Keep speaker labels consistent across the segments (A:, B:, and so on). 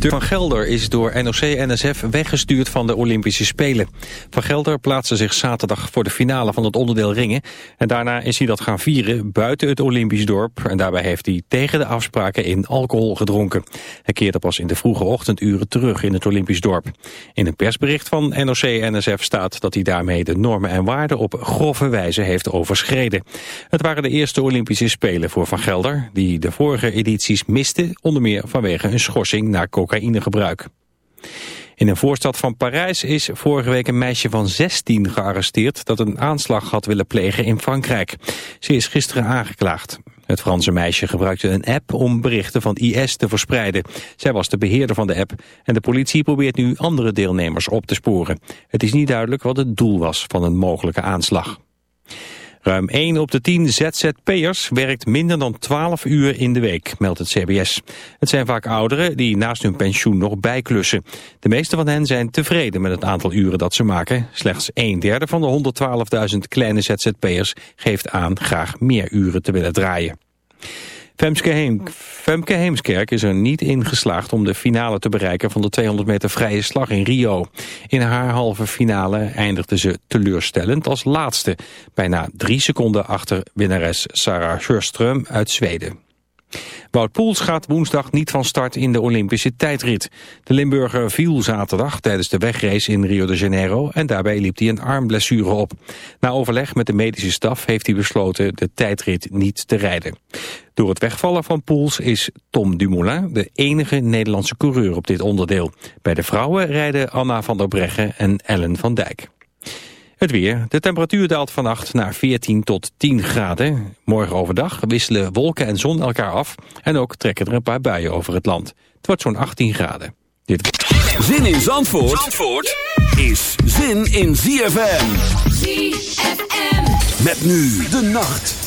A: Van Gelder is door NOC-NSF weggestuurd van de Olympische Spelen. Van Gelder plaatste zich zaterdag voor de finale van het onderdeel ringen... en daarna is hij dat gaan vieren buiten het Olympisch dorp... en daarbij heeft hij tegen de afspraken in alcohol gedronken. Hij keerde pas in de vroege ochtenduren terug in het Olympisch dorp. In een persbericht van NOC-NSF staat dat hij daarmee de normen en waarden... op grove wijze heeft overschreden. Het waren de eerste Olympische Spelen voor Van Gelder... die de vorige edities miste, onder meer vanwege een schorsing naar cocaïnegebruik. In een voorstad van Parijs is vorige week een meisje van 16 gearresteerd dat een aanslag had willen plegen in Frankrijk. Ze is gisteren aangeklaagd. Het Franse meisje gebruikte een app om berichten van IS te verspreiden. Zij was de beheerder van de app en de politie probeert nu andere deelnemers op te sporen. Het is niet duidelijk wat het doel was van een mogelijke aanslag. Ruim 1 op de 10 ZZP'ers werkt minder dan 12 uur in de week, meldt het CBS. Het zijn vaak ouderen die naast hun pensioen nog bijklussen. De meeste van hen zijn tevreden met het aantal uren dat ze maken. Slechts een derde van de 112.000 kleine ZZP'ers geeft aan graag meer uren te willen draaien. Femke, Heem, Femke Heemskerk is er niet in geslaagd om de finale te bereiken van de 200 meter vrije slag in Rio. In haar halve finale eindigde ze teleurstellend als laatste, bijna drie seconden achter winnares Sarah Sjöström uit Zweden. Wout Poels gaat woensdag niet van start in de Olympische tijdrit. De Limburger viel zaterdag tijdens de wegrace in Rio de Janeiro en daarbij liep hij een armblessure op. Na overleg met de medische staf heeft hij besloten de tijdrit niet te rijden. Door het wegvallen van Poels is Tom Dumoulin de enige Nederlandse coureur op dit onderdeel. Bij de vrouwen rijden Anna van der Breggen en Ellen van Dijk. Het weer. De temperatuur daalt vannacht naar 14 tot 10 graden. Morgen overdag wisselen wolken en zon elkaar af. En ook trekken er een paar buien over het land. Het wordt zo'n 18 graden. Dit...
B: Zin in Zandvoort, Zandvoort is zin in ZFM. ZFM. Met nu de nacht.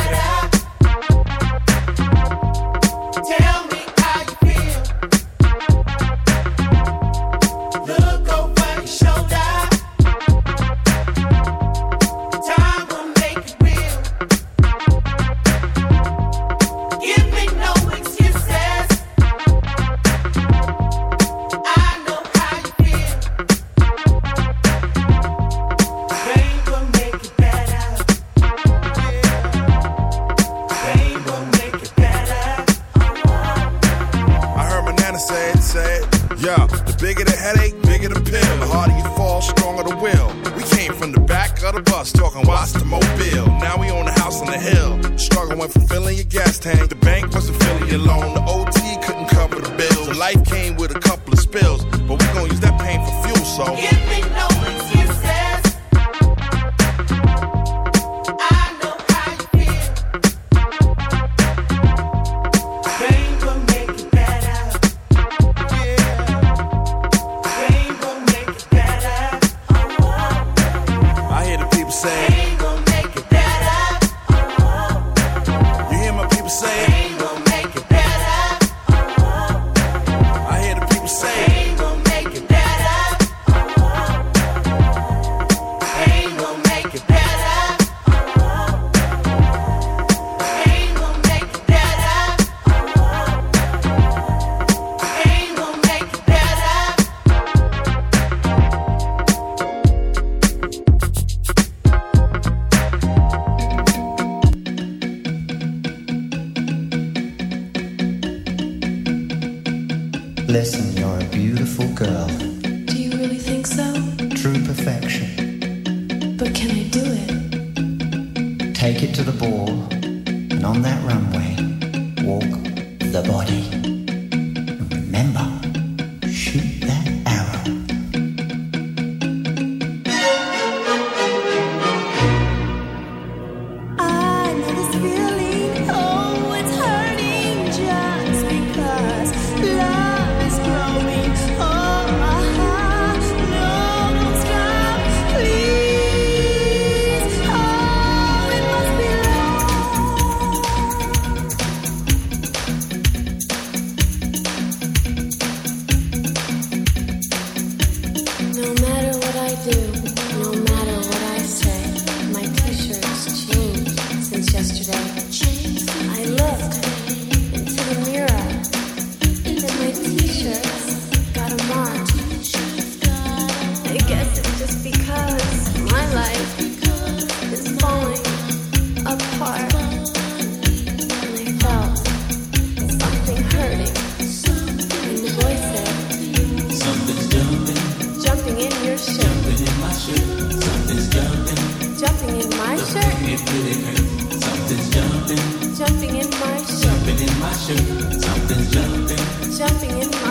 C: jumping in
B: my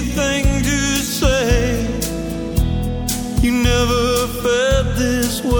D: thing to say. You never
E: felt this
B: way.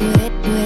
F: with, with.